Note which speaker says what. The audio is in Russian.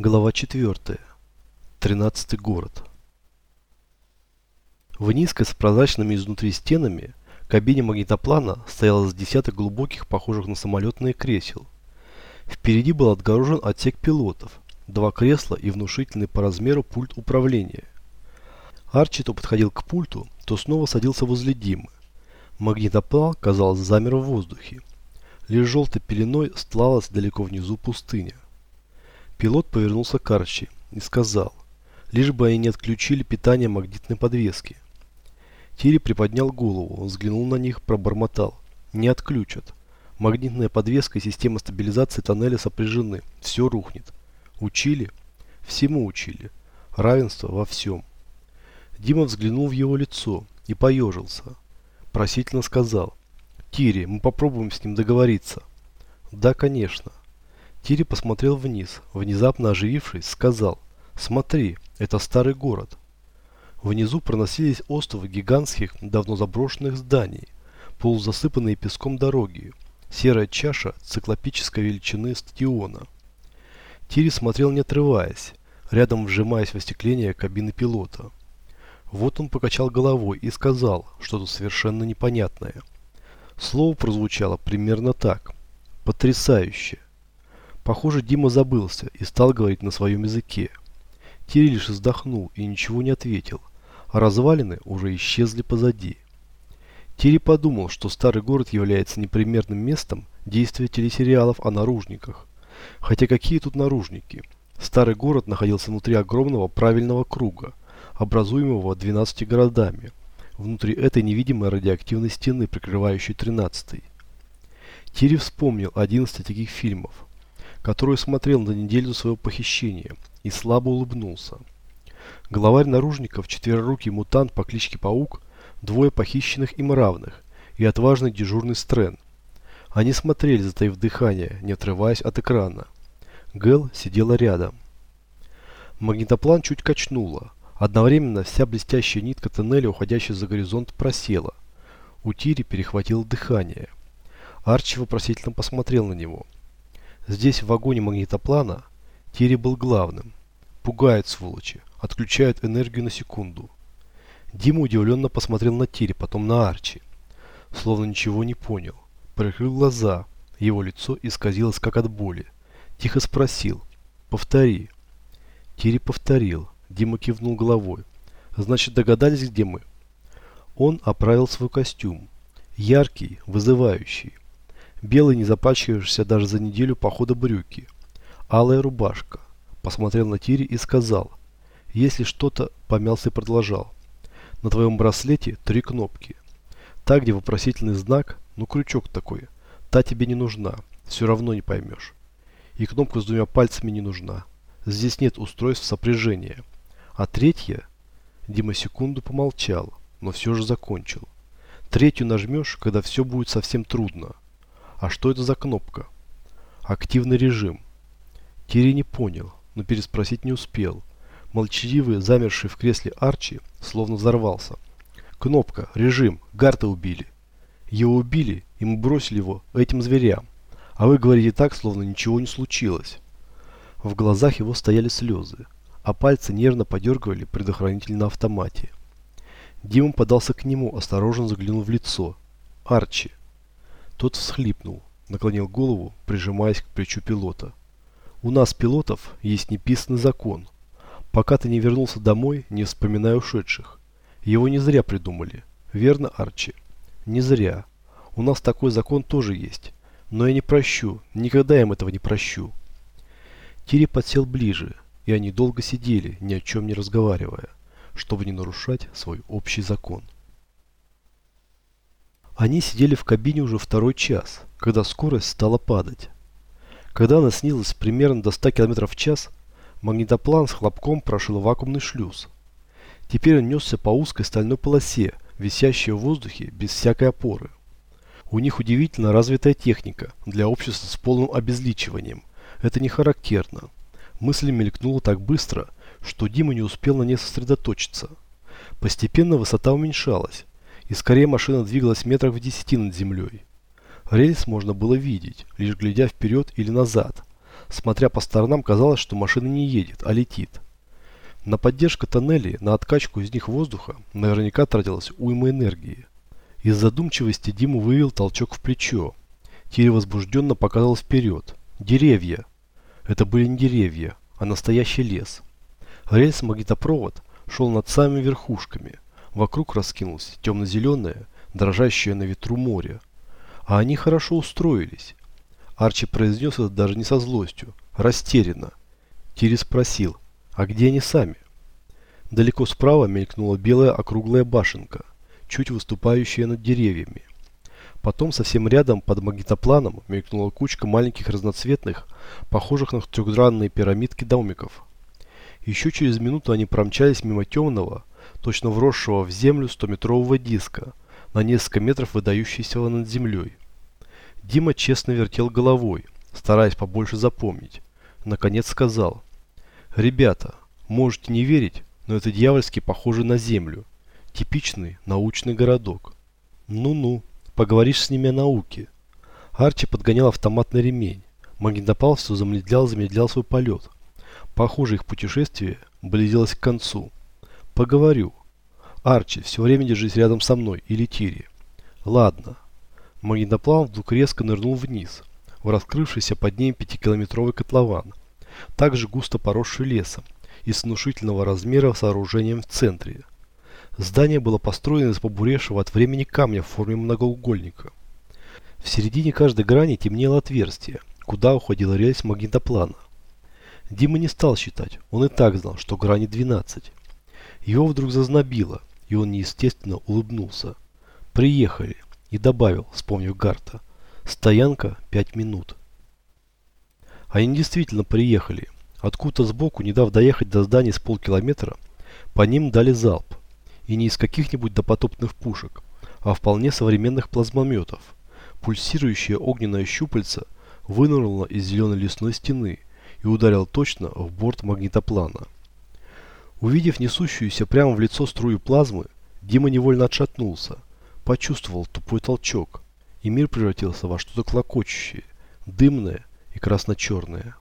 Speaker 1: Глава 4. Тринадцатый город. В низкой с прозрачными изнутри стенами кабине магнитоплана стояло с десяток глубоких, похожих на самолетные кресел. Впереди был отгорожен отсек пилотов, два кресла и внушительный по размеру пульт управления. Арчи то подходил к пульту, то снова садился возле Димы. Магнитоплан, казалось, замер в воздухе. Лишь желтой пеленой стлалась далеко внизу пустыня. Пилот повернулся к Арчи и сказал, лишь бы они не отключили питание магнитной подвески. Тири приподнял голову, взглянул на них, пробормотал. Не отключат. Магнитная подвеска и система стабилизации тоннеля сопряжены. Все рухнет. Учили? Всему учили. Равенство во всем. Дима взглянул в его лицо и поежился. Просительно сказал. Тири, мы попробуем с ним договориться. Да, конечно. Тири посмотрел вниз, внезапно оживившись, сказал «Смотри, это старый город». Внизу проносились остовы гигантских, давно заброшенных зданий, полузасыпанные песком дороги, серая чаша циклопической величины стадиона. Тири смотрел не отрываясь, рядом вжимаясь в остекление кабины пилота. Вот он покачал головой и сказал что-то совершенно непонятное. Слово прозвучало примерно так. Потрясающе. Похоже, Дима забылся и стал говорить на своем языке. Тири лишь вздохнул и ничего не ответил, а развалины уже исчезли позади. Тири подумал, что старый город является непримерным местом действия телесериалов о наружниках. Хотя какие тут наружники? Старый город находился внутри огромного правильного круга, образуемого 12 городами, внутри этой невидимой радиоактивной стены, прикрывающей 13-й. Тири вспомнил 11 таких фильмов, которую смотрел на неделю своего похищения, и слабо улыбнулся. Главарь наружников, четверорукий мутант по кличке Паук, двое похищенных им равных и отважный дежурный Стрэн. Они смотрели, затаив дыхание, не отрываясь от экрана. Гэл сидела рядом. Магнитоплан чуть качнуло. Одновременно вся блестящая нитка тоннеля, уходящая за горизонт, просела. У Тири перехватило дыхание. Арчи вопросительно посмотрел на него. Здесь, в вагоне магнитоплана, Тири был главным. Пугает, сволочи. Отключают энергию на секунду. Дима удивленно посмотрел на Тири, потом на Арчи. Словно ничего не понял. Прикрыл глаза. Его лицо исказилось, как от боли. Тихо спросил. «Повтори». Тири повторил. Дима кивнул головой. «Значит, догадались, где мы?» Он оправил свой костюм. Яркий, вызывающий. Белый, не запачкавшийся даже за неделю похода брюки. Алая рубашка. Посмотрел на Тири и сказал. Если что-то, помялся и продолжал. На твоем браслете три кнопки. Та, где вопросительный знак, ну крючок такой. Та тебе не нужна. Все равно не поймешь. И кнопка с двумя пальцами не нужна. Здесь нет устройств сопряжения. А третья... Дима секунду помолчал, но все же закончил. Третью нажмешь, когда все будет совсем трудно. А что это за кнопка? Активный режим. Тири не понял, но переспросить не успел. Молчаливый, замерший в кресле Арчи, словно взорвался. Кнопка, режим, Гарта убили. Его убили, и мы бросили его этим зверям. А вы говорите так, словно ничего не случилось. В глазах его стояли слезы, а пальцы нервно подергивали предохранитель на автомате. Дима подался к нему, осторожно заглянул в лицо. Арчи. Тот всхлипнул, наклонил голову, прижимаясь к плечу пилота. «У нас, пилотов, есть неписанный закон. Пока ты не вернулся домой, не вспоминай ушедших. Его не зря придумали. Верно, Арчи?» «Не зря. У нас такой закон тоже есть. Но я не прощу, никогда им этого не прощу». Тири подсел ближе, и они долго сидели, ни о чем не разговаривая, чтобы не нарушать свой общий закон. Они сидели в кабине уже второй час, когда скорость стала падать. Когда она снизилась примерно до 100 км в час, магнитоплан с хлопком прошил вакуумный шлюз. Теперь он несся по узкой стальной полосе, висящей в воздухе без всякой опоры. У них удивительно развитая техника для общества с полным обезличиванием. Это не характерно. Мысль мелькнула так быстро, что Дима не успел на ней сосредоточиться. Постепенно высота уменьшалась, и скорее машина двигалась метрах в десяти над землей. Рельс можно было видеть, лишь глядя вперед или назад. Смотря по сторонам, казалось, что машина не едет, а летит. На поддержку тоннелей, на откачку из них воздуха наверняка тратилась уйма энергии. Из задумчивости Диму вывел толчок в плечо. Тири возбужденно показал вперед. Деревья. Это были не деревья, а настоящий лес. Рельс-магнитопровод шел над самыми верхушками. Вокруг раскинулось темно-зеленое, дрожащее на ветру море. А они хорошо устроились. Арчи произнес это даже не со злостью, растерянно. Тири спросил, а где они сами? Далеко справа мелькнула белая округлая башенка, чуть выступающая над деревьями. Потом совсем рядом под магнитопланом мелькнула кучка маленьких разноцветных, похожих на трехгранные пирамидки домиков. Еще через минуту они промчались мимо темного, точно вросшего в землю 100-метрового диска, на несколько метров выдающийся над землей. Дима честно вертел головой, стараясь побольше запомнить. Наконец сказал, «Ребята, можете не верить, но это дьявольски похоже на землю. Типичный научный городок». «Ну-ну, поговоришь с ними о науке». Арчи подгонял автоматный ремень. Магнитопал все замедлял-замедлял свой полет. Похоже, их путешествие близилось к концу. «Поговорю. Арчи, все время держись рядом со мной или Тири». «Ладно». Магнитоплан вдруг резко нырнул вниз, в раскрывшийся под ним пятикилометровый котлован, также густо поросший лесом и с внушительного размера сооружением в центре. Здание было построено из побуревшего от времени камня в форме многоугольника. В середине каждой грани темнело отверстие, куда уходила рельс магнитоплана. Дима не стал считать, он и так знал, что грани 12. Его вдруг зазнобило, и он неестественно улыбнулся. «Приехали!» и добавил, вспомнив Гарта. «Стоянка пять минут». Они действительно приехали. Откуда сбоку, не дав доехать до здания с полкилометра, по ним дали залп. И не из каких-нибудь допотопных пушек, а вполне современных плазмометов. Пульсирующее огненное щупальце вынырнуло из зеленой лесной стены и ударил точно в борт магнитоплана. Увидев несущуюся прямо в лицо струю плазмы, Дима невольно отшатнулся, почувствовал тупой толчок, и мир превратился во что-то клокочущее, дымное и красно-черное.